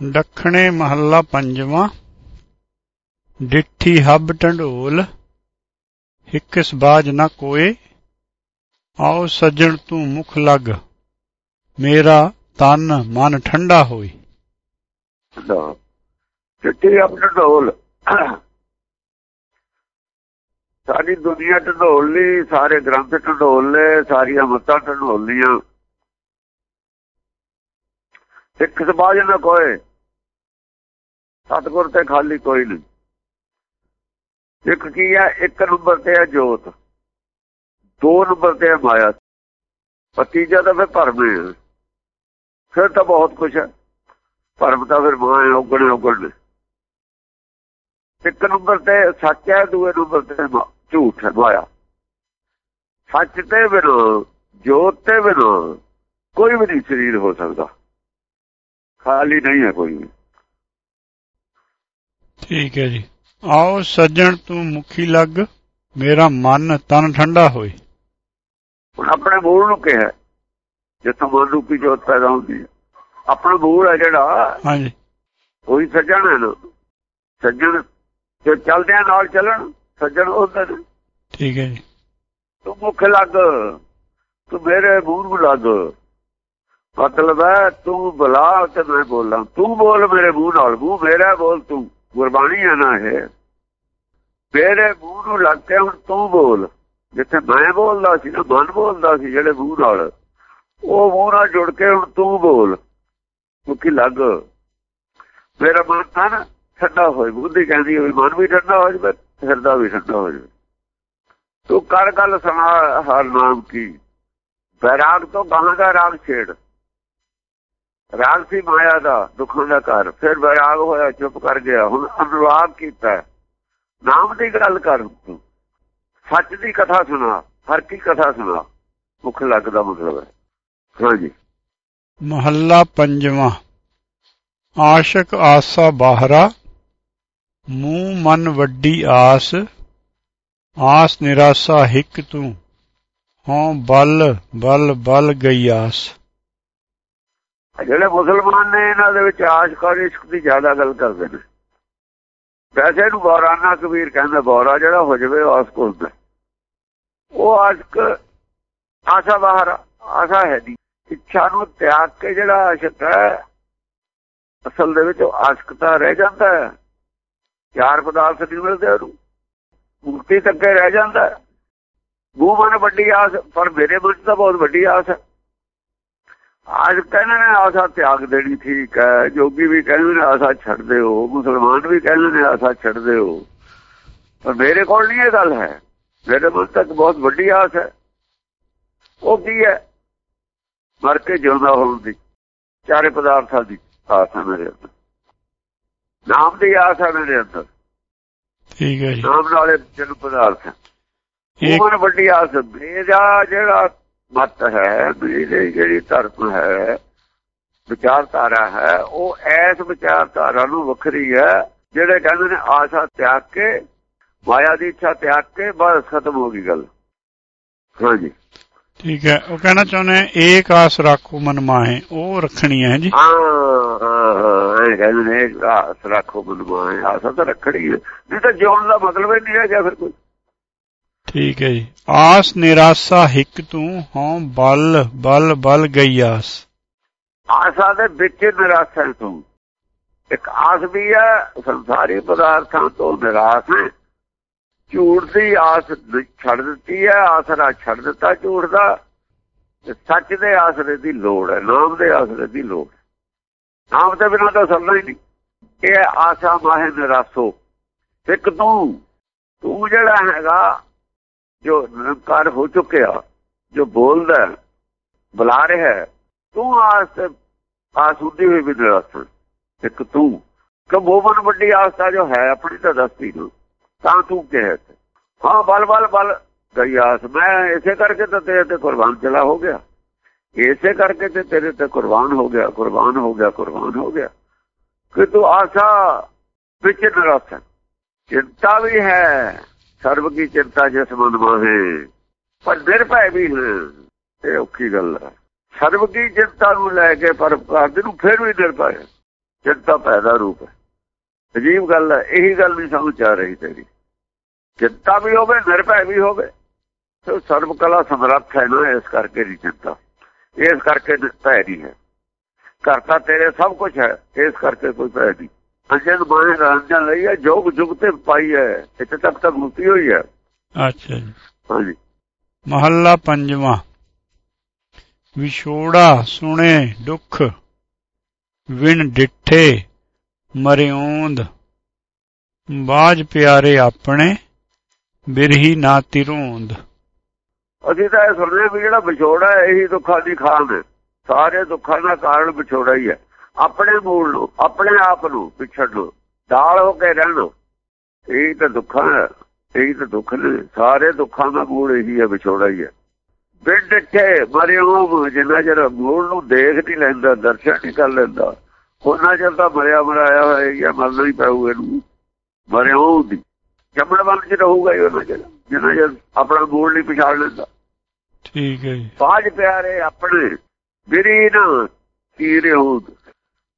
ਦੱਖਣੇ ਮਹੱਲਾ ਪੰਜਵਾਂ, ਡਿੱਠੀ ਹੱਬ ਢੰਡੋਲ ਹਿੱਕਿਸ ਬਾਜ ਨਾ ਕੋਏ, ਆਓ ਸੱਜਣ ਤੂੰ ਮੁਖ ਲੱਗ, ਮੇਰਾ ਤਨ ਮਨ ਠੰਡਾ ਹੋਈ ਲਓ ਚਿੱਠੀ ਢੰਡੋਲ। ਸਾਰੀ ਦੁਨੀਆ ਢੋਲ ਲਈ ਸਾਰੇ ਗ੍ਰੰਥ ਢੋਲ ਲੈ ਸਾਰੀਆਂ ਮਤਾਂ ਢੰਡੋਲੀਆਂ ਸਿੱਖ ਸਮਾਜ ਨਾ ਕੋਏ ਸਤਗੁਰ ਤੇ ਖਾਲੀ ਕੋਈ ਨਹੀਂ। ਇੱਕ ਕੀ ਹੈ ਇੱਕ ਨੰਬਰ ਤੇ ਹੈ ਜੋਤ। ਦੋ ਨੰਬਰ ਤੇ ਹੈ ਮਾਇਆ। ਤੀਜਾ ਤਾਂ ਫਿਰ ਭਰਮ ਹੈ। ਫਿਰ ਤਾਂ ਬਹੁਤ ਕੁਝ ਹੈ ਭਰਮ ਤਾਂ ਫਿਰ ਮਾਇਆ ਉਗਣੇ ਉਗਣ ਇੱਕ ਨੰਬਰ ਤੇ ਸੱਚ ਹੈ, ਦੂਏ ਨੰਬਰ ਤੇ ਝੂਠ ਹੈ, ਮਾਇਆ। ਸੱਚ ਤੇ ਬਿਨੋ ਜੋਤ ਤੇ ਬਿਨੋ ਕੋਈ ਵੀ ਨਹੀਂ ਸਰੀਰ ਹੋ ਸਕਦਾ। ਖਾਲੀ ਨਹੀਂ ਹੈ ਕੋਈ ਵੀ। ਠੀਕ ਹੈ ਜੀ। ਆਓ ਸੱਜਣ ਤੂੰ ਮੁਖੀ ਲੱਗ। ਮੇਰਾ ਮਨ ਤਨ ਠੰਡਾ ਹੋਏ। ਹੁਣ ਆਪਣੇ ਮੂਲ ਨੂੰ ਕਿਹਾ ਜਿੱਥੋਂ ਮਨ ਰੂਪੀ ਜੋਤ ਪੈਦਾ ਹੁੰਦੀ ਹੈ। ਆਪਣਾ ਮੂਲ ਹੈ ਜਿਹੜਾ। ਹਾਂਜੀ। ਉਹੀ ਸੱਜਣ ਹੈ ਨਾ। ਸੱਜਣ ਜੇ ਚੱਲਦੇ ਆ ਨਾਲ ਚੱਲਣ ਸੱਜਣ ਉਹਦੇ ਨੇ ਠੀਕ ਹੈ ਜੀ। ਤੂੰ ਮੁਖ ਲੱਗ। ਤੂੰ ਮੇਰੇ ਮੂੰਹ ਨੂੰ ਲੱਗ। ਮਤਲਬ ਹੈ ਤੂੰ ਬੁਲਾ ਤੇ ਮੈਂ ਬੋਲਾਂ। ਤੂੰ ਬੋਲ ਮੇਰੇ ਮੂੰਹ ਨਾਲ। ਮੂੰਹ ਮੇਰਾ ਬੋਲ ਤੂੰ। ਗੁਰਬਾਣੀ ਆ ਨਾ ਇਹ ਮੇਰੇ ਮੂੰਹ ਨੂੰ ਲੱਗ ਕੇ ਹੁਣ ਤੂੰ ਬੋਲ, ਜਿੱਥੇ ਮੈਂ ਬੋਲਦਾ ਸੀ ਨਾ, ਮਨ ਬੋਲਦਾ ਸੀ ਜਿਹੜੇ ਮੂੰਹ ਨਾਲ, ਉਹ ਮੂੰਹ ਨਾਲ ਜੁੜ ਕੇ ਹੁਣ ਤੂੰ ਬੋਲ ਕਿਉਂਕਿ ਲੱਗ। ਮੇਰਾ ਮਨ ਤਾਂ ਨਾ ਠੰਡਾ ਹੋਏ ਬੁੱਧੀ ਕਹਿੰਦੀ ਹੋਵੇ, ਮਨ ਵੀ ਠੰਡਾ ਹੋ ਜਾਵੇ, ਹਿਰਦਾ ਵੀ ਠੰਡਾ ਹੋ ਜਾਵੇ। ਤੂੰ ਕਰ ਗੱਲ ਸੁਣਾ, ਹਰ ਨਾਮ ਕੀ। ਬੈਰਾਗ ਤੋਂ ਗਾਹਾਂ ਦਾ ਰਾਗ ਛੇੜ। ਰਾਗ ਸੀ ਮਾਇਆ ਦਾ, ਦੁੱਖਾਂ ਦਾ ਘਰ। ਫਿਰ ਬੈਰਾਗ ਹੋਇਆ, ਚੁੱਪ ਕਰ ਗਿਆ। ਹੁਣ ਅਨੁਰਾਗ ਕੀਤਾ ਨਾਮ ਦੀ ਗੱਲ ਕਰ। ਸੱਚ ਦੀ ਕਥਾ ਸੁਣਾ। ਹਰ ਕੀ ਕਥਾ ਸੁਣਾ। ਮੁਖ ਲੱਗਦਾ ਮਤਲਬ ਹੈ। ਹਾਂਜੀ। ਮਹੱਲਾ ਪੰਜਵਾਂ। ਆਸ਼ਕ ਆਸਾ ਬਾਹਰਾ, ਮੂੰਹ ਮਨ ਵੱਡੀ ਆਸ ਆਸ ਨਿਰਾਸਾ ਹਿੱਕ ਤੂੰ। ਹੋਂ ਬਲ ਬਲ ਬਲ ਗਈ ਆਸ। ਜਿਹੜੇ ਮੁਸਲਮਾਨ ਨੇ ਇਹਨਾਂ ਦੇ ਵਿੱਚ ਆਸ਼ਕਾਂ ਇਸ਼ਕ ਦੀ ਜ਼ਿਆਦਾ ਗੱਲ ਕਰਦੇ ਨੇ। ਵੈਸੇ ਨੂੰ ਬੌਰਾਨਾ ਕਬੀਰ ਕਹਿੰਦਾ, ਬੌਰਾ ਜਿਹੜਾ ਹੋ ਜਵੇ ਆਸ਼ਕ ਹੁੰਦਾ ਉਹ ਆਸ਼ਕ ਆਸ਼ਾ ਬਾਹਰ, ਆਸ਼ਾ ਹੈ ਦੀ ਇੱਛਾ ਨੂੰ ਤਿਆਗ ਕੇ ਜਿਹੜਾ ਆਸ਼ਕ ਹੈ, ਅਸਲ ਦੇ ਵਿੱਚ ਉਹ ਆਸ਼ਕਤਾ ਰਹਿ ਜਾਂਦਾ ਹੈ। ਚਾਰ ਪਦਾਰਥ ਨਹੀਂ ਮਿਲਦੇ ਉਹਨੂੰ। ਮੁਕਤੀ ਤੱਕ ਰਹਿ ਜਾਂਦਾ ਉਹ ਮਨ ਵੱਡੀ ਆਸ, ਪਰ ਮੇਰੇ ਮਨ ਤਾਂ ਬਹੁਤ ਵੱਡੀ ਆਸ ਹੈ। ਆਜ ਕਹਿੰਦੇ ਨੇ ਆਸਾ ਤਿਆਗ ਦੇਣੀ ਠੀਕ ਹੈ। ਜੋਗੀ ਵੀ ਕਹਿੰਦੇ ਨੇ ਆਸਾ ਛੱਡ ਦਿਓ। ਮੁਸਲਮਾਨ ਵੀ ਕਹਿੰਦੇ ਨੇ ਆਸਾ ਛੱਡ ਦਿਓ। ਪਰ ਮੇਰੇ ਕੋਲ ਨਹੀਂ ਇਹ ਗੱਲ ਹੈ। ਮੇਰੇ ਮਨ ਤੱਕ ਬਹੁਤ ਵੱਡੀ ਆਸ ਹੈ। ਉਹ ਕੀ ਹੈ? ਮਰ ਕੇ ਜਿਉਂਦਾ ਹੋਣ ਦੀ ਚਾਰੇ ਪਦਾਰਥਾਂ ਦੀ ਆਸ ਹੈ ਮੇਰੇ ਅੰਦਰ। ਨਾਮ ਦੀ ਆਸ ਹੈ ਮੇਰੇ ਅੰਦਰ। ਠੀਕ ਹੈ ਜੀ। ਨਾਮ ਨਾਲੇ ਜਨ ਪਦਾਰਥ ਹੈ। ਉਹ ਵੱਡੀ ਆਸ ਮੇਰਾ ਜਿਹੜਾ ਮਤ ਹੈ ਮੇਰੀ ਜਿਹੜੀ ਧਰਮ ਹੈ ਵਿਚਾਰਧਾਰਾ ਹੈ ਉਹ ਐਸ ਵਿਚਾਰਧਾਰਾ ਨੂੰ ਵੱਖਰੀ ਹੈ ਜਿਹੜੇ ਕਹਿੰਦੇ ਨੇ ਆਸ਼ਾ ਤਿਆਗ ਕੇ ਮਾਇਆ ਦੀ ਇੱਛਾ ਤਿਆਗ ਕੇ ਬਸ ਖਤਮ ਹੋ ਗਈ ਗੱਲ। ਹਾਂਜੀ। ਠੀਕ ਹੈ। ਉਹ ਕਹਿਣਾ ਚਾਹੁੰਦੇ ਏਕ ਆਸ ਰੱਖੋ ਮਨ ਮਾਹੇ ਉਹ ਰੱਖਣੀ ਹੈ ਜੀ? ਹਾਂ ਹਾਂ ਹਾਂ ਇਹ ਕਹਿੰਦੇ ਨੇ ਆਸ ਰੱਖੋ ਮਨਮਾਏ ਆਸਾ ਤਾਂ ਰੱਖਣੀ ਹੈ। ਨਹੀਂ ਤਾਂ ਜਿਉਣ ਦਾ ਮਤਲਬ ਹੀ ਨਹੀਂ ਰਹਿ ਗਿਆ ਫਿਰ ਕੋਈ। ਠੀਕ ਹੈ ਜੀ। ਆਸ ਨਿਰਾਸਾ ਹਿੱਕ ਤੂੰ ਹਾਂ ਬਲ ਬਲ ਬਲ ਗਈ ਆਸ। ਆਸਾ ਦੇ ਵਿੱਚ ਨਿਰਾਸ਼ਾ ਤੂੰ। ਇੱਕ ਆਸ ਵੀ ਹੈ, ਸੰਸਾਰੀ ਪਦਾਰਥਾਂ ਤੋਂ ਨਿਰਾਸ਼ ਹੈ। ਝੂਠ ਦੀ ਆਸ ਛੱਡ ਦਿੱਤੀ ਹੈ ਆਸਰਾ ਛੱਡ ਦਿੱਤਾ ਝੂਠ ਦਾ। ਸੱਚ ਦੇ ਆਸਰੇ ਦੀ ਲੋੜ ਹੈ, ਨਾਮ ਦੇ ਆਸਰੇ ਦੀ ਲੋੜ ਨਾਮ ਦੇ ਬਿਨਾਂ ਤਾਂ ਸਰਨਾ ਹੀ ਨਹੀਂ। ਇਹ ਆਸਾ ਮਾਹੇ ਨਿਰਾਸੋ। ਇੱਕ ਤੂੰ ਤੂੰ ਜਿਹੜਾ ਹੈਗਾ ਜੋ ਨਿਰੰਕਾਰ ਹੋ ਚੁੱਕਿਆ, ਜੋ ਬੋਲਦਾ ਬੁਲਾ ਰਿਹਾ ਤੂੰ ਆਸ ਆਸ ਹੁੰਦੀ ਹੋਈ ਵੀ ਨਿਰਾਸ਼ ਇੱਕ ਤੂੰ ਕਿ ਵੱਡੀ ਆਸਤਾ ਜੋ ਹੈ ਆਪਣੀ ਤਾਂ ਦਸਤੀ ਨੂੰ, ਤਾਂ ਤੂੰ ਕਹੇ ਹਾਂ, ਬਲ ਬਲ ਬਲ, ਗਈ ਆਸ, ਮੈਂ ਇਸੇ ਕਰਕੇ ਤਾਂ ਤੇਰੇ ਤੇ ਕੁਰਬਾਨ ਚਲਾ ਹੋ ਗਿਆ। ਇਸੇ ਕਰਕੇ ਤੇ ਤੇਰੇ ਤੇ ਕੁਰਬਾਨ ਹੋ ਗਿਆ, ਕੁਰਬਾਨ ਹੋ ਗਿਆ, ਕੁਰਬਾਨ ਹੋ ਗਿਆ। ਕਿ ਤੂੰ ਆਸਾ ਵਿੱਚ ਨਿਰਾਸ਼ ਚਿੰਤਾ ਵੀ ਹੈ। ਸਰਬ ਕੀ ਚਿੰਤਾ ਜਿਸ ਮਨ ਮਾਹੇ। ਪਰ ਨਿਰਭੈ ਵੀ ਹੈ, ਇਹ ਔਖੀ ਗੱਲ ਹੈ। ਸਰਬ ਕੀ ਚਿੰਤਾ ਨੂੰ ਲੈ ਕੇ ਪਰ ਕਰਦੇ ਨੂੰ ਫਿਰ ਵੀ ਨਿਰਭੈ ਚਿੰਤਾ ਪੈਦਾ ਰੂਪ ਹੈ। ਅਜੀਬ ਗੱਲ ਹੈ, ਇਹੀ ਗੱਲ ਨਹੀਂ ਸਮਝ ਆ ਰਹੀ ਤੇਰੀ। ਚਿੰਤਾ ਵੀ ਹੋਵੇ ਨਿਰਭੈ ਵੀ ਹੋਵੇ, ਤੇ ਸਰਬ ਕਲਾ ਸਮਰੱਥ ਹੈ ਨਾ, ਇਸ ਕਰਕੇ ਨਹੀਂ ਚਿੰਤਾ। ਇਸ ਕਰਕੇ ਭੈ ਨਹੀਂ ਹੈ। ਕਰਤਾ ਤੇਰੇ ਸਭ ਕੁਝ ਹੈ, ਇਸ ਕਰਕੇ ਕੋਈ ਭੈ ਨਹੀਂ ਅਜਨ ਮਾਏ ਰੰਜਨ ਲਈ ਹੈ ਜੋਗ ਜੁਗ ਤੇ ਪਾਈ ਹੈ ਇੱਥੇ ਤੱਕ ਤਾਂ ਮੁਕਤੀ ਹੋਈ ਹੈ। ਅੱਛਾ ਜੀ। ਹਾਂਜੀ। ਮਹੱਲਾ ਪੰਜਵਾਂ। ਵਿਛੋੜਾ ਸੁਣੇ ਦੁੱਖ ਵਿਣ ਡਿੱਠੇ ਮਰਿਉਂਦ ਬਾਜ ਪਿਆਰੇ ਆਪਣੇ ਬਿਰਹੀ ਨਾ ਤਿਰੋਂਦ। ਅਸੀਂ ਤਾਂ ਇਹ ਸੁਣਦੇ ਵੀ ਜਿਹੜਾ ਵਿਛੋੜਾ ਹੈ ਇਹੀ ਦੁੱਖਾਂ ਦੀ ਖਾਨ ਹੈ। ਸਾਰੇ ਦੁੱਖਾਂ ਦਾ ਕਾਰਨ ਵਿਛੋੜਾ ਹੀ ਹੈ। ਆਪਣੇ ਮੂਲ ਨੂੰ ਆਪਣੇ ਆਪ ਨੂੰ ਵਿਛੜ ਨੂੰ ਦਾਲ ਹੋ ਕੇ ਰਹਿਣਾ ਇਹ ਤਾਂ ਦੁੱਖਾਂ ਇਹ ਤਾਂ ਦੁੱਖ ਨੇ। ਸਾਰੇ ਦੁੱਖਾਂ ਦਾ ਮੂਲ ਇਹੀ ਹੈ ਵਿਛੋੜਾ ਹੀ ਹੈ। ਬਿੰਡ ਕੇ ਮਰਿਓ ਜਿੰਨਾ ਚਿਰ ਮੂਲ ਨੂੰ ਦੇਖ ਨਹੀਂ ਲੈਂਦਾ ਦਰਸ਼ਨ ਨਹੀਂ ਕਰ ਲੈਂਦਾ ਉਹਨਾਂ ਚਿਰ ਤਾਂ ਮਰਿਆ ਮਰਾਇਆ ਹੋਇਆ ਜਾਂ ਮਰਨਾ ਹੀ ਪਊ ਇਹਨੂੰ। ਮਰਿਓ ਦੀ। ਜੰਮਣ ਵਾਲ ਚ ਰਹੂਗਾ ਹੀ ਉਹਨਾਂ ਚਿਰ ਜਿੰਨਾ ਚਿਰ ਆਪਣਾ ਮੂਲ ਨਹੀਂ ਪਛਾਣ ਲੈਂਦਾ। ਠੀਕ ਹੈ ਜੀ। ਬਾਜ ਪਿਆਰੇ ਆਪਣੇ ਬਿਰੀ ਨਾ ਕੀਰੇ ਹੋ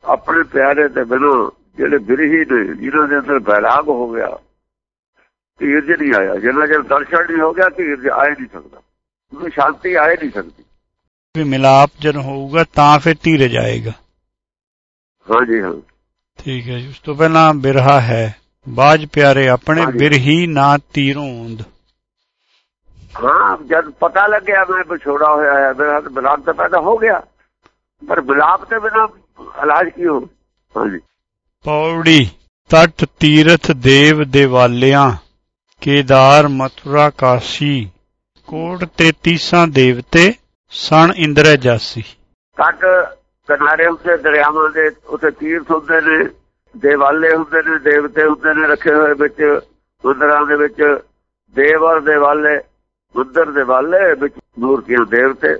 ਆਪਣੇ ਪਿਆਰੇ ਤੇ ਬਿਨੋ ਜਿਹੜੇ ਬਿਰਹੀ ਨੇ ਜਿਨ੍ਹਾਂ ਦੇ ਅੰਦਰ ਬੈਰਾਗ ਹੋ ਗਿਆ ਧੀਰਜ ਨਹੀਂ ਆਇਆ। ਜਿੰਨਾ ਚਿਰ ਦਰਸ਼ਨ ਨਹੀਂ ਹੋ ਗਿਆ ਧੀਰਜ ਆਏ ਨਹੀਂ ਸਕਦਾ। ਉਹਨੂੰ ਸ਼ਾਂਤੀ ਆਏ ਨਹੀਂ ਸਕਦੀ। ਵੀ ਮਿਲਾਪ ਜਦ ਹੋਊਗਾ ਤਾਂ ਫਿਰ ਧੀਰਜ ਆਏਗਾ ਹਾਂਜੀ ਹਾਂ। ਠੀਕ ਹੈ ਉਸ ਤੋਂ ਪਹਿਲਾਂ ਬਿਰਹਾ ਹੈ। ਬਾਜ ਪਿਆਰੇ ਆਪਣੇ। ਬਿਰਹੀ ਨਾ ਤੀਰੋਂਦ ਹਾਂ ਜਦ ਪਤਾ ਲੱਗਿਆ ਮੈਂ ਵਿਛੋੜਾ ਹੋਇਆ ਹੈ ਮੇਰਾ ਬਿਲਾਪ ਤਾਂ ਪੈਦਾ ਹੋ ਗਿਆ। ਪਰ ਬਿਲਾਪ ਤੇ ਬਿਨਾ ਇਲਾਜ ਕੀ ਹੋ ਹਾਂਜੀ। ਪੌੜੀ ਤਟ ਤੀਰਥ ਦੇਵ ਦੇਵਾਲਿਆਂ ਕੇਦਾਰ ਮਥੁਰਾ ਕਾਸ਼ੀ ਕੋਟ ਤੇ ਤੀਸਾਂ ਦੇਵਤੇ ਸਣ ਇੰਦਰੈ ਜਾਸੀ। ਕੱਟ ਕਿਨਾਰੇ ਉੱਤੇ ਦਰਿਆਵਾਂ ਦੇ ਉੱਤੇ ਤੀਰਥ ਹੁੰਦੇ ਨੇ ਦੇਵਾਲੇ ਹੁੰਦੇ ਨੇ ਦੇਵਤੇ ਹੁੰਦੇ ਨੇ ਰੱਖੇ ਹੋਏ ਵਿੱਚ ਮੰਦਰਾਂ ਦੇ ਵਿੱਚ ਦੇਵ ਔਰ ਦੇਵਾਲੇ ਮੰਦਰ ਦੇਵਾਲੇ ਵਿੱਚ ਮੂਰਤੀਆਂ ਦੇਵਤੇ।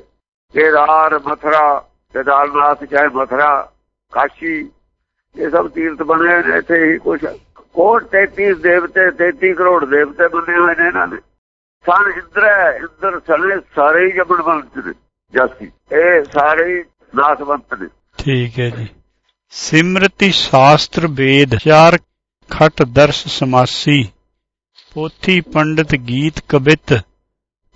ਕੇਦਾਰ ਮਥੁਰਾ ਕੇਦਾਰਨਾਥ ਚਾਹੇ ਮਥੁਰਾ, ਕਾਸ਼ੀ, ਇਹ ਸਭ ਤੀਰਥ ਬਣੇ ਨੇ, ਇੱਥੇ ਹੀ ਕੁਝ ਕੋਟ 33 ਦੇਵਤੇ 33 ਕਰੋੜ ਦੇਵਤੇ ਬਣੇ ਹੋਏ ਨੇ ਇਹਨਾਂ ਨੇ ਸਨ ਇੰਦਰ ਇੰਦਰ ਸਣੇ ਸਾਰੇ ਹੀ ਜਬਨਵੰਤ ਨੇ, ਜਾਸੀ। ਇਹ ਸਾਰੇ ਨਾਸਵੰਤ ਨੇ। ਠੀਕ ਹੈ ਜੀ। ਸਿਮਰਤੀ ਸ਼ਾਸਤਰ ਵੇਦ, ਚਾਰ ਖਟ ਦਰਸ ਸਮਾਸੀ, ਪੋਥੀ ਪੰਡਿਤ ਗੀਤ ਕਵਿਤ,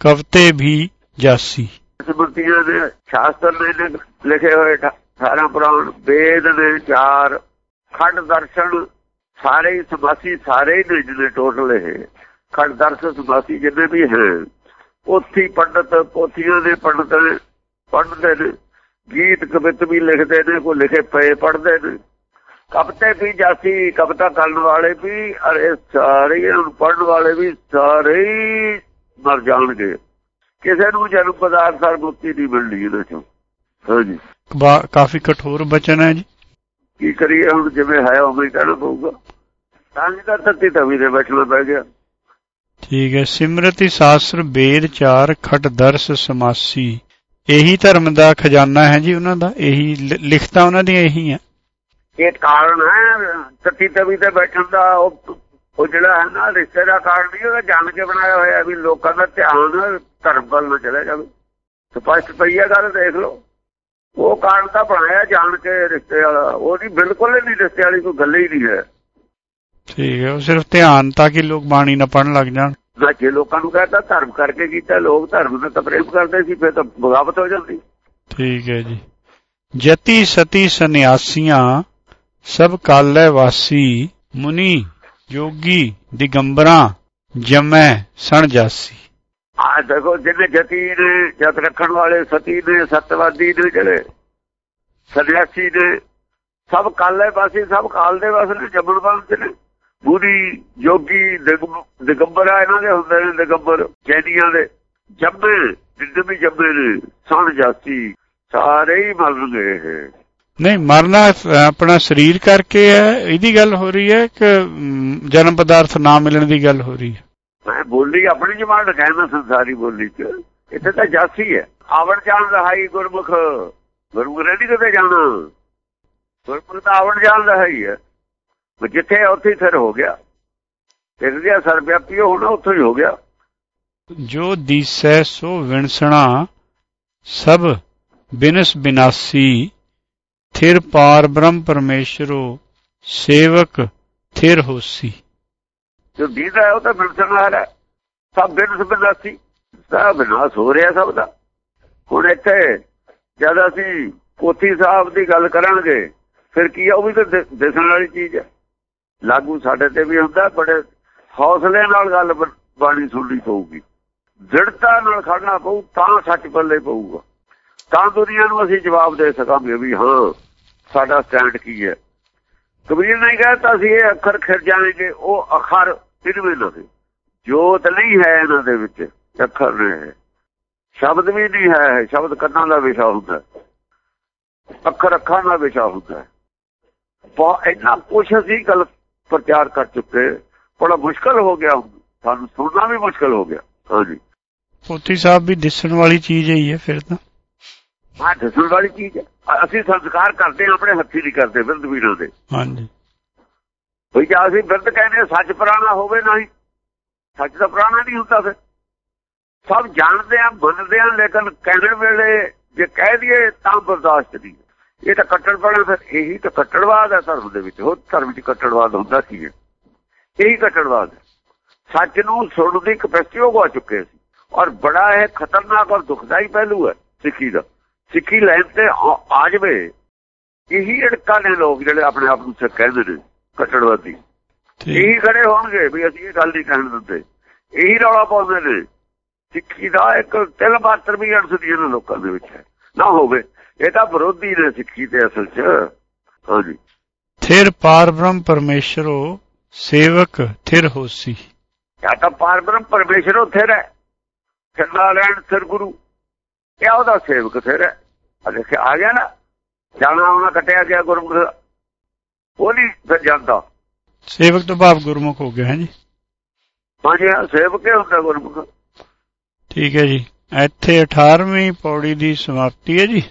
ਕਵਤੇ ਵੀ ਜਾਸੀ। ਸਮਰਤੀਆਂ ਦੇ ਸ਼ਾਸਤਰ ਨੇ ਲਿਖੇ ਹੋਏ 18 ਪੁਰਾਣ ਵੇਦ ਨੇ ਚਾਰ, ਖੰਡ ਦਰਸ਼ਨ ਸਾਰੇ ਹੀ ਸਮਾਸੀ ਸਾਰੇ ਹੀ ਜਿਹੜੇ ਟੋਟਲ ਇਹ। ਖੰਡ ਦਰਸ਼ਨ ਸਮਾਸੀ ਜਿੰਨੇ ਵੀ ਹੈ ਪੋਥੀ ਪੰਡਤ ਪੋਥੀਆਂ ਦੇ ਪੰਡਤ ਪੜ੍ਹਦੇ ਨੇ, ਗੀਤ ਕਵਿਤ ਵੀ ਲਿਖਦੇ ਨੇ, ਕੋਈ ਲਿਖੇ ਪਏ ਪੜ੍ਹਦੇ ਨੇ। ਕਵਤੇ ਵੀ ਜਾਸੀ, ਕਵਤਾ ਕਰਨ ਵਾਲੇ ਵੀ, ਅਰੇ ਸਾਰੇ ਪੜਨ ਵਾਲੇ ਵੀ ਸਾਰੇ ਮਰ ਜਾਣਗੇ। ਕਿਸੇ ਨੂੰ ਜਨਮ ਪਦਾਰਥ ਸਰ ਮੁਕਤੀ ਨਹੀਂ ਮਿਲਣੀ ਇਹਦੇ ਚੋਂ। ਹਾਂਜੀ ਕਾਫੀ ਕਠੋਰ ਬਚਨ ਹੈ ਜੀ। ਕੀ ਕਰੀਏ ਹੁਣ ਜਿਵੇਂ ਹੈ ਉਵੇਂ ਕਹਿਣਾ ਪਊਗਾ। ਤਾਂ ਹੀ ਤਾਂ ਤੱਤੀ ਤਵੀ ਦੇ ਬੈਠਣਾ ਪੈ ਗਿਆ। ਠੀਕ ਹੈ। ਸਿਮਰਤੀ ਸ਼ਾਸਤਰ ਵੇਦ ਚਾਰ ਖਟ ਦਰਸ ਸਮਾਸੀ। ਇਹੀ ਧਰਮ ਦਾ ਖਜ਼ਾਨਾ ਹੈ ਜੀ ਉਹਨਾਂ ਦਾ। ਇਹੀ ਲਿਖਤਾਂ ਉਹਨਾਂ ਦੀਆਂ ਇਹੀ ਹੈ। ਇਹ ਕਾਰਨ ਹੈ ਤੱਤੀ ਤਵੀ ਤੇ ਬੈਠਣ ਦਾ ਉਹ ਉਹ ਜਿਹੜਾ ਹੈ ਨਾ ਰਿਸ਼ਤੇ ਦਾ ਕਾਰਨ ਨਹੀਂ ਉਹਦਾ ਜਾਣ ਕੇ ਬਣਾਇਆ ਹੋਇਆ ਵੀ ਲੋਕਾਂ ਦਾ ਧਿਆਨ ਧਰਮ ਵੱਲ ਨੂੰ ਚਲੇ ਜਾਵੇ। ਸਪਸ਼ਟ ਪਈ ਹੈ ਗੱਲ ਦੇਖ ਲਓ। ਉਹ ਕਾਰਨ ਤਾਂ ਬਣਾਇਆ ਜਾਣ ਕੇ ਰਿਸ਼ਤੇ ਵਾਲਾ। ਉਹਦੀ ਬਿਲਕੁਲ ਹੀ ਨਹੀਂ ਰਿਸ਼ਤੇ ਵਾਲੀ ਕੋਈ ਗੱਲ ਹੀ ਨਹੀਂ ਹੈ। ਠੀਕ ਹੈ ਉਹ ਸਿਰਫ ਧਿਆਨ ਤਾਂ ਕਿ ਲੋਕ ਬਾਣੀ ਨਾ ਪੜਨ ਲੱਗ ਜਾਣ। ਨਾ ਜੇ ਲੋਕਾਂ ਨੂੰ ਕਹਿੰਦਾ ਧਰਮ ਕਰਕੇ ਕੀਤਾ ਲੋਕ ਧਰਮ ਨਾਲ ਤਾਂ ਪ੍ਰੇਮ ਕਰਦੇ ਸੀ ਫਿਰ ਤਾਂ ਬਗਾਵਤ ਹੋ ਜਾਂਦੀ। ਠੀਕ ਹੈ ਜੀ। ਜਤੀ ਸਤੀ ਸੰਨਿਆਸੀਆਂ ਸਭ ਕਾਲੈ ਵਾਸੀ ਮੁਨੀ। ਜੋਗੀ, ਦਿਗੰਬਰਾਂ ਜਮੈ ਸਣ ਜਾਸੀ। ਆ ਦੇਖੋ, ਜਿਹਨੇ ਜਤੀ ਨੇ ਜਤ ਰੱਖਣ ਵਾਲੇ, ਸਤੀ ਨੇ ਸਤਵਾਦੀ ਨੇ ਜਿਹੜੇ, ਸੰਨਿਆਸੀ ਨੇ ਸਭ ਕਾਲੇ ਪਾਸੇ ਸਭ ਕਾਲ ਦੇ ਵਾਸਤੇ ਨੇ, ਜੰਮਣ ਵਾਸਤੇ ਨੇ। ਬੁਰੀ, ਜੋਗੀ ਦਿਗੰ- ਦਿਗੰਬਰਾ ਇਹਨਾਂ ਦੇ ਹੁੰਦੇ ਨੇ, ਦਿਗੰਬਰ। ਜੈਨੀਆਂ ਦੇ ਜੰਮੇ, ਜਿੰਨੇ ਵੀ ਜੰਮੇ ਨੇ, ਸਣ ਜਾਸੀ, ਸਾਰੇ ਹੀ ਮਰ ਗਏ ਨਹੀਂ ਮਰਨਾ ਆਪਣਾ ਸਰੀਰ ਕਰਕੇ ਹੈ ਇਹਦੀ ਗੱਲ ਹੋ ਰਹੀ ਹੈ ਕਿ ਜਨਮ ਪਦਾਰਥ ਨਾ ਮਿਲਣ ਦੀ ਗੱਲ ਹੋ ਰਹੀ ਹੈ? ਮੈਂ ਬੋਲੀ ਆਪਣੀ ਜ਼ਬਾਨ ਕਹਿੰਦਾ ਸੰਸਾਰੀ ਬੋਲੀ ਚ। ਇੱਥੇ ਤਾਂ ਜਾਸੀ ਹੈ। ਆਵਣ ਜਾਣ ਰਹਾਈ ਗੁਰਮੁਖ। ਗੁਰਮੁਖ ਨਹੀਂ ਕਿਤੇ ਜਾਣਾ? ਗੁਰਮੁਖ ਤਾਂ ਆਵਣ ਜਾਣ ਰਹਾਈ ਹੈ ਜਿੱਥੇ ਉੱਥੇ ਫਿਰ ਹੋ ਗਿਆ। ਇਸ ਦੀ ਸਰਵਿਆਪੀ ਹੋਣਾ ਉੱਥੋਂ ਹੀ ਹੋ ਗਿਆ। ਜੋ ਦੀਸੈ ਸੋ ਵਿਣਸਣਾ ਸਭ ਬਿਨਸ ਬਿਨਾਸੀ। ਥਿਰ ਪਾਰ ਬ੍ਰਹਮ ਪਰਮੇਸ਼ਰੋ ਸੇਵਕ ਥਿਰ ਹੋਸੀ। ਜੋ ਦੀਦਾ ਹੈ ਉਹ ਤਾਂ ਬਿਨਸਣ ਹੈ। ਸਭ ਬਿਨਸ ਬਿਨਾਸੀ ਸਭ ਬਿਨਾਸ ਹੋ ਰਿਹਾ ਸਭ ਦਾ। ਹੁਣ ਇੱਥੇ ਜਦ ਅਸੀਂ ਪੋਥੀ ਸਾਹਿਬ ਦੀ ਗੱਲ ਕਰਾਂਗੇ, ਫਿਰ ਕੀ ਆ, ਉਹ ਵੀ ਤਾਂ ਦਿਸਣ ਵਾਲੀ ਚੀਜ਼ ਹੈ। ਲਾਗੂ ਸਾਡੇ ਤੇ ਵੀ ਹੁੰਦਾ, ਬੜੇ ਹੌਸਲੇ ਨਾਲ ਗੱਲ ਬਾਣੀ ਸੁਣਨੀ ਪਊਗੀ। ਦ੍ਰਿੜਤਾ ਨਾਲ ਖੜਨਾ ਪਊ, ਤਾਂ ਸੱਚ ਪੱਲੇ ਪਊਗਾ। ਤਾਂ ਦੁਨੀਆ ਨੂੰ ਅਸੀਂ ਜਵਾਬ ਦੇ ਸਕਾਂਗੇ ਵੀ ਹਾਂ ਸਾਡਾ ਸਟੈਂਡ ਕੀ ਹੈ? ਕਬੀਰ ਨੇ ਕਹਿਤਾ ਸੀ ਇਹ ਅੱਖਰ ਖਿਰ ਜਾਣਗੇ, ਉਹ ਅੱਖਰ ਇਨਵੇਂ ਨਾ ਦੇ। ਜੋਤ ਨਹੀਂ ਹੈ ਇਹਨਾਂ ਦੇ ਵਿੱਚ, ਅੱਖਰ ਨੇ ਸ਼ਬਦ ਵੀ ਨਹੀਂ ਹੈ ਸ਼ਬਦ ਕੰਨਾਂ ਦਾ ਵਿਸ਼ਾ ਹੁੰਦਾ ਅੱਖਰ ਅੱਖਾਂ ਦਾ ਵਿਸ਼ਾ ਹੁੰਦਾ ਹੈ। ਬਹੁਤ ਇੰਨਾ ਕੁਛ ਅਸੀਂ ਗੱਲ ਪ੍ਰਚਾਰ ਕਰ ਚੁੱਕੇ ਬੜਾ ਮੁਸ਼ਕਲ ਹੋ ਗਿਆ ਸਾਨੂੰ ਸੁਣਨਾ ਵੀ ਮੁਸ਼ਕਲ ਹੋ ਗਿਆ। ਹਾਂਜੀ। ਪੋਥੀ ਸਾਹਿਬ ਵੀ ਦਿਸਣ ਵਾਲੀ ਚੀਜ਼ ਹੀ ਹੈ ਫਿਰ ਤਾਂ। ਆਹ ਦੱਸਣ ਵਾਲੀ ਚੀਜ਼ ਹੈ। ਅਸੀਂ ਸੰਸਕਾਰ ਕਰਦੇ ਹਾਂ ਆਪਣੇ ਹੱਥੀ ਨਹੀਂ ਕਰਦੇ ਬਿਰਧ ਵੀਰਾਂ ਦੇ। ਹਾਂਜੀ। ਵੀ ਜੇ ਅਸੀਂ ਬਿਰਧ ਕਹਿੰਦੇ ਸੱਚ ਪੁਰਾਣਾ ਹੋਵੇ ਨਹੀਂ ਸੱਚ ਤਾਂ ਪੁਰਾਣਾ ਨਹੀਂ ਹੁੰਦਾ ਫਿਰ। ਸਭ ਜਾਣਦੇ ਆ ਮੰਨਦੇ ਆ ਲੇਕਿਨ ਕਹਿਣ ਵੇਲੇ ਜੇ ਕਹਿ ਦਈਏ ਤਾਂ ਬਰਦਾਸ਼ਤ ਨਹੀਂ ਇਹ ਤਾਂ ਕੱਟੜਪਣਾ ਫਿਰ ਇਹੀ ਤਾਂ ਕੱਟੜਵਾਦ ਹੈ ਧਰਮ ਦੇ ਵਿੱਚ। ਉਹ ਧਰਮ ਵਿੱਚ ਕੱਟੜਵਾਦ ਹੁੰਦਾ ਸੀ ਇਹੀ ਕੱਟੜਵਾਦ ਹੈ। ਸੱਚ ਨੂੰ ਸੁਣਨ ਦੀ ਕਪੈਸਿਟੀ ਉਹ ਗਵਾ ਚੁੱਕੇ ਸੀ। ਔਰ ਬੜਾ ਇਹ ਖਤਰਨਾਕ ਔਰ ਦੁਖਦਾਈ ਪਹਿਲੂ ਹੈ ਸਿੱਖੀ ਦਾ। ਸਿੱਖੀ ਲੈਣ ਤੇ ਆ- ਜਵੇ ਇਹੀ ਅੜਕਾ ਨੇ ਲੋਕ ਜਿਹੜੇ ਆਪਣੇ ਆਪ ਨੂੰ ਸਿੱਖ ਕਹਿੰਦੇ ਨੇ ਕੱਟੜਵਾਦੀ ਇਹੀ ਖੜੇ ਹੋਣਗੇ ਵੀ ਅਸੀਂ ਇਹ ਗੱਲ ਨਹੀਂ ਕਹਿਣ ਦਿੰਦੇ। ਇਹੀ ਰੌਲਾ ਪਾਉਂਦੇ ਨੇ। ਸਿੱਖੀ ਦਾ ਇੱਕ ਤਿਲ ਮਾਤਰ ਵੀ ਅਣਸਦੀ ਇਹਨਾਂ ਲੋਕਾਂ ਦੇ ਵਿੱਚ ਹੈ। ਨਾ ਹੋਵੇ ਇਹ ਤਾਂ ਵਿਰੋਧੀ ਨੇ ਸਿੱਖੀ ਤੇ ਅਸਲ 'ਚ। ਹਾਂਜੀ ਥਿਰ ਪਾਰ ਬ੍ਰਹਮ ਪਰਮੇਸ਼ਰੋ ਸੇਵਕ ਥਿਰ ਹੋਸੀ। ਜਾਂ ਤਾਂ ਪਾਰਬ੍ਰਹਮ ਪਰਮੇਸ਼ਰ ਉੱਥੇ ਰਹਿ ਖੰਡਾ ਲੈਣ ਸਿਰ ਗੁਰੂ। ਇਹ ਉਹਦਾ ਸੇਵਕ ਫਿਰ ਹੈ? ਆ ਗਿਆ ਨਾ? ਜਾਣਾ ਉਹਨਾਂ ਕੱਟਿਆ ਗਿਆ ਗੁਰਮੁਖ ਉਹ ਨਹੀਂ ਫਿਰ ਜਾਂਦਾ। ਸੇਵਕ ਤੋਂ ਭਾਵ ਗੁਰਮੁਖ ਹੋ ਗਿਆ ਹੈ ਜੀ ਹਾਂਜੀ ਸੇਵਕ ਹੀ ਹੁੰਦਾ ਗੁਰਮੁਖ। ਠੀਕ ਹੈ ਜੀ। ਇੱਥੇ 18ਵੀਂ ਪੌੜੀ ਦੀ ਸਮਾਪਤੀ ਹੈ ਜੀ।